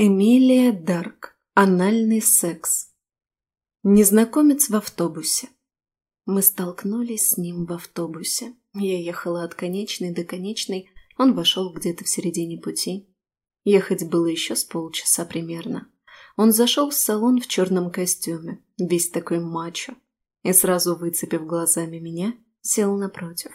Эмилия Дарк. Анальный секс. Незнакомец в автобусе. Мы столкнулись с ним в автобусе. Я ехала от конечной до конечной, он вошел где-то в середине пути. Ехать было еще с полчаса примерно. Он зашел в салон в черном костюме, весь такой мачо, и сразу, выцепив глазами меня, сел напротив.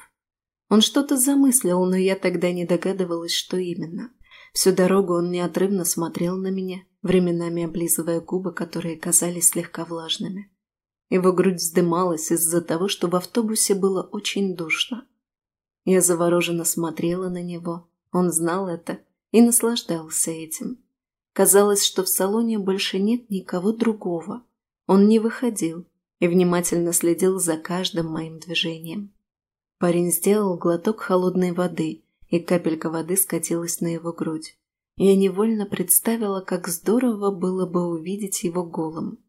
Он что-то замыслил, но я тогда не догадывалась, что именно – Всю дорогу он неотрывно смотрел на меня, временами облизывая губы, которые казались слегка влажными. Его грудь вздымалась из-за того, что в автобусе было очень душно. Я завороженно смотрела на него, он знал это и наслаждался этим. Казалось, что в салоне больше нет никого другого. Он не выходил и внимательно следил за каждым моим движением. Парень сделал глоток холодной воды и капелька воды скатилась на его грудь. Я невольно представила, как здорово было бы увидеть его голым.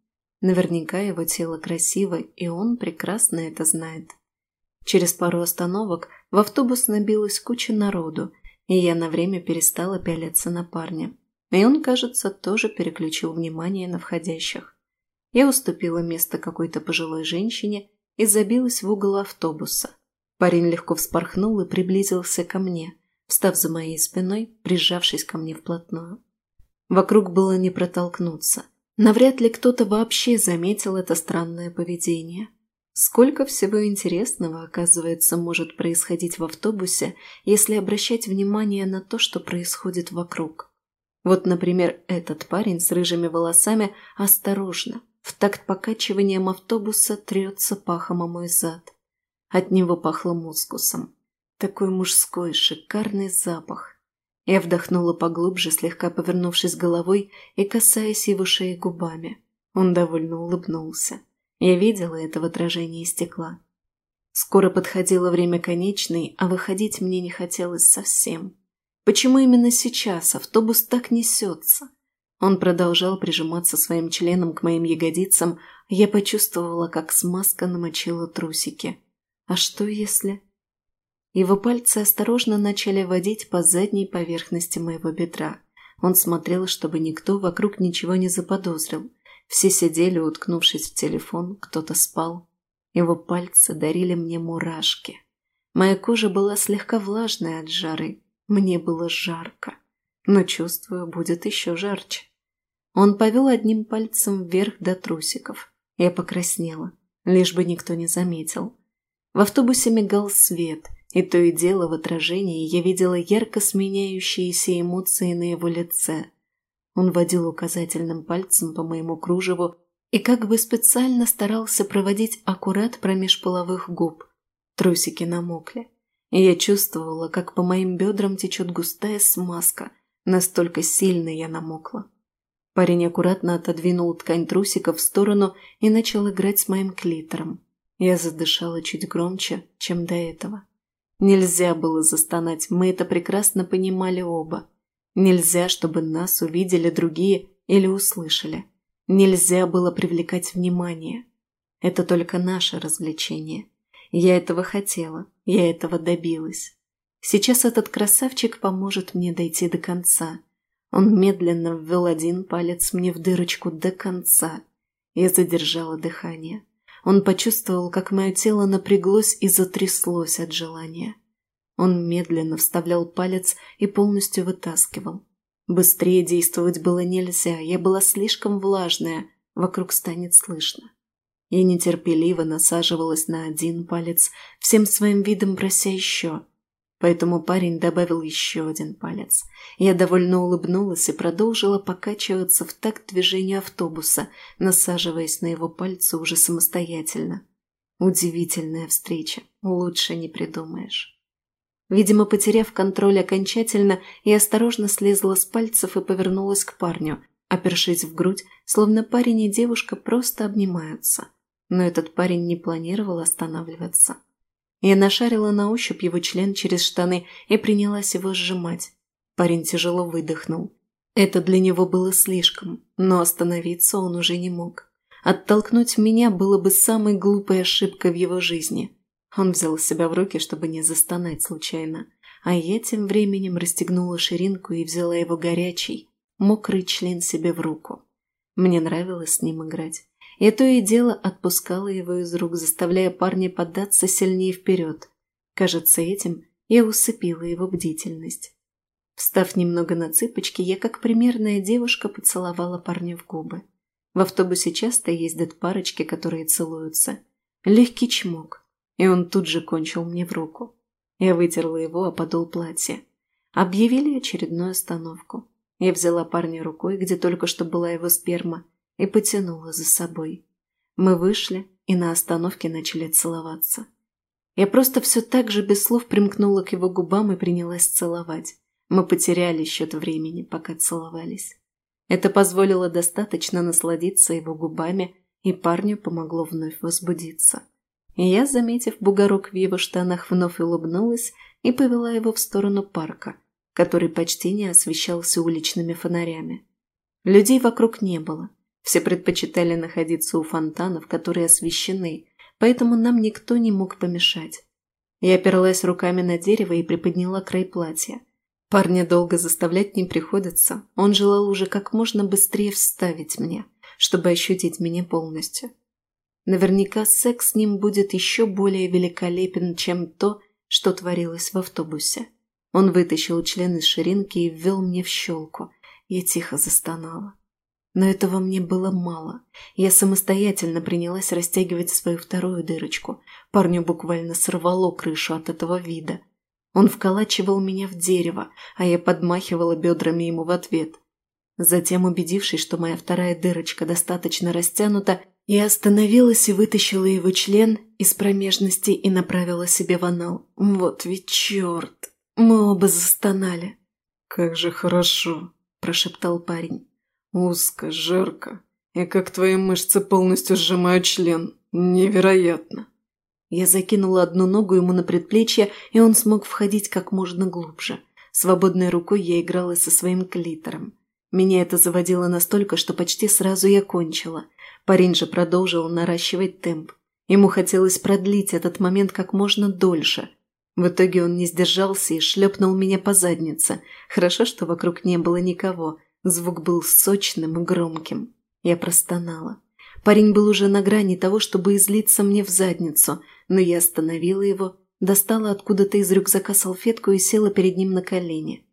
Наверняка его тело красиво, и он прекрасно это знает. Через пару остановок в автобус набилась куча народу, и я на время перестала пялиться на парня. И он, кажется, тоже переключил внимание на входящих. Я уступила место какой-то пожилой женщине и забилась в угол автобуса – Парень легко вспорхнул и приблизился ко мне, встав за моей спиной, прижавшись ко мне вплотную. Вокруг было не протолкнуться. Навряд ли кто-то вообще заметил это странное поведение. Сколько всего интересного, оказывается, может происходить в автобусе, если обращать внимание на то, что происходит вокруг. Вот, например, этот парень с рыжими волосами осторожно, в такт покачиванием автобуса трется пахом о мой зад. От него пахло мускусом. Такой мужской, шикарный запах. Я вдохнула поглубже, слегка повернувшись головой и касаясь его шеи губами. Он довольно улыбнулся. Я видела это в отражении стекла. Скоро подходило время конечной, а выходить мне не хотелось совсем. Почему именно сейчас автобус так несется? Он продолжал прижиматься своим членом к моим ягодицам, я почувствовала, как смазка намочила трусики. А что если... Его пальцы осторожно начали водить по задней поверхности моего бедра. Он смотрел, чтобы никто вокруг ничего не заподозрил. Все сидели, уткнувшись в телефон, кто-то спал. Его пальцы дарили мне мурашки. Моя кожа была слегка влажная от жары. Мне было жарко. Но, чувствую, будет еще жарче. Он повел одним пальцем вверх до трусиков. Я покраснела, лишь бы никто не заметил. В автобусе мигал свет, и то и дело в отражении я видела ярко сменяющиеся эмоции на его лице. Он водил указательным пальцем по моему кружеву и как бы специально старался проводить аккурат промеж половых губ. Трусики намокли, и я чувствовала, как по моим бедрам течет густая смазка, настолько сильно я намокла. Парень аккуратно отодвинул ткань трусика в сторону и начал играть с моим клитором. Я задышала чуть громче, чем до этого. Нельзя было застонать, мы это прекрасно понимали оба. Нельзя, чтобы нас увидели другие или услышали. Нельзя было привлекать внимание. Это только наше развлечение. Я этого хотела, я этого добилась. Сейчас этот красавчик поможет мне дойти до конца. Он медленно ввел один палец мне в дырочку до конца. Я задержала дыхание. Он почувствовал, как мое тело напряглось и затряслось от желания. Он медленно вставлял палец и полностью вытаскивал. Быстрее действовать было нельзя, я была слишком влажная, вокруг станет слышно. Я нетерпеливо насаживалась на один палец, всем своим видом прося еще – Поэтому парень добавил еще один палец. Я довольно улыбнулась и продолжила покачиваться в такт движению автобуса, насаживаясь на его пальцы уже самостоятельно. Удивительная встреча, лучше не придумаешь. Видимо, потеряв контроль окончательно, я осторожно слезла с пальцев и повернулась к парню, опершись в грудь, словно парень и девушка просто обнимаются. Но этот парень не планировал останавливаться. Я нашарила на ощупь его член через штаны и принялась его сжимать. Парень тяжело выдохнул. Это для него было слишком, но остановиться он уже не мог. Оттолкнуть меня было бы самой глупой ошибкой в его жизни. Он взял себя в руки, чтобы не застонать случайно. А я тем временем расстегнула ширинку и взяла его горячий, мокрый член себе в руку. Мне нравилось с ним играть. Я то и дело отпускала его из рук, заставляя парня поддаться сильнее вперед. Кажется, этим я усыпила его бдительность. Встав немного на цыпочки, я, как примерная девушка, поцеловала парня в губы. В автобусе часто ездят парочки, которые целуются. Легкий чмок, и он тут же кончил мне в руку. Я вытерла его о подол платья. Объявили очередную остановку. Я взяла парня рукой, где только что была его сперма, и потянула за собой. Мы вышли и на остановке начали целоваться. Я просто все так же без слов примкнула к его губам и принялась целовать. Мы потеряли счет времени, пока целовались. Это позволило достаточно насладиться его губами, и парню помогло вновь возбудиться. И я, заметив бугорок в его штанах, вновь улыбнулась и повела его в сторону парка, который почти не освещался уличными фонарями. Людей вокруг не было. Все предпочитали находиться у фонтанов, которые освещены, поэтому нам никто не мог помешать. Я оперлась руками на дерево и приподняла край платья. Парня долго заставлять не приходится, он желал уже как можно быстрее вставить мне, чтобы ощутить меня полностью. Наверняка секс с ним будет еще более великолепен, чем то, что творилось в автобусе. Он вытащил член из ширинки и ввел мне в щелку. Я тихо застонала. Но этого мне было мало. Я самостоятельно принялась растягивать свою вторую дырочку. Парню буквально сорвало крышу от этого вида. Он вколачивал меня в дерево, а я подмахивала бедрами ему в ответ. Затем, убедившись, что моя вторая дырочка достаточно растянута, я остановилась и вытащила его член из промежности и направила себе в анал. Вот ведь черт! Мы оба застонали. «Как же хорошо!» – прошептал парень. Узко, жарко. И как твои мышцы полностью сжимают член. Невероятно. Я закинула одну ногу ему на предплечье, и он смог входить как можно глубже. Свободной рукой я играла со своим клитором. Меня это заводило настолько, что почти сразу я кончила. Парень же продолжил наращивать темп. Ему хотелось продлить этот момент как можно дольше. В итоге он не сдержался и шлепнул меня по заднице. Хорошо, что вокруг не было никого, Звук был сочным и громким. Я простонала. Парень был уже на грани того, чтобы излиться мне в задницу, но я остановила его, достала откуда-то из рюкзака салфетку и села перед ним на колени.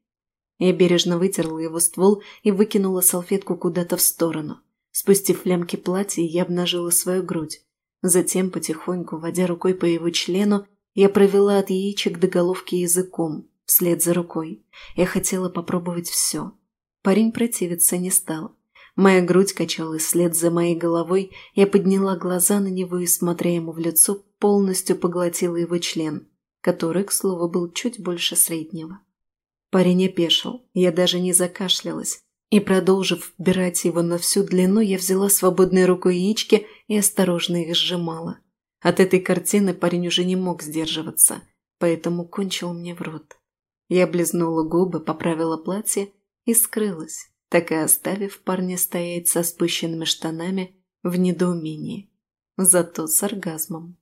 Я бережно вытерла его ствол и выкинула салфетку куда-то в сторону. Спустив лямки платья, я обнажила свою грудь. Затем, потихоньку, водя рукой по его члену, я провела от яичек до головки языком, вслед за рукой. Я хотела попробовать все. Парень противиться не стал. Моя грудь качалась вслед за моей головой, я подняла глаза на него и, смотря ему в лицо, полностью поглотила его член, который, к слову, был чуть больше среднего. Парень опешил, я даже не закашлялась, и, продолжив вбирать его на всю длину, я взяла свободной рукой яички и осторожно их сжимала. От этой картины парень уже не мог сдерживаться, поэтому кончил мне в рот. Я облизнула губы, поправила платье и скрылась, так и оставив парня стоять со спущенными штанами в недоумении, зато с оргазмом.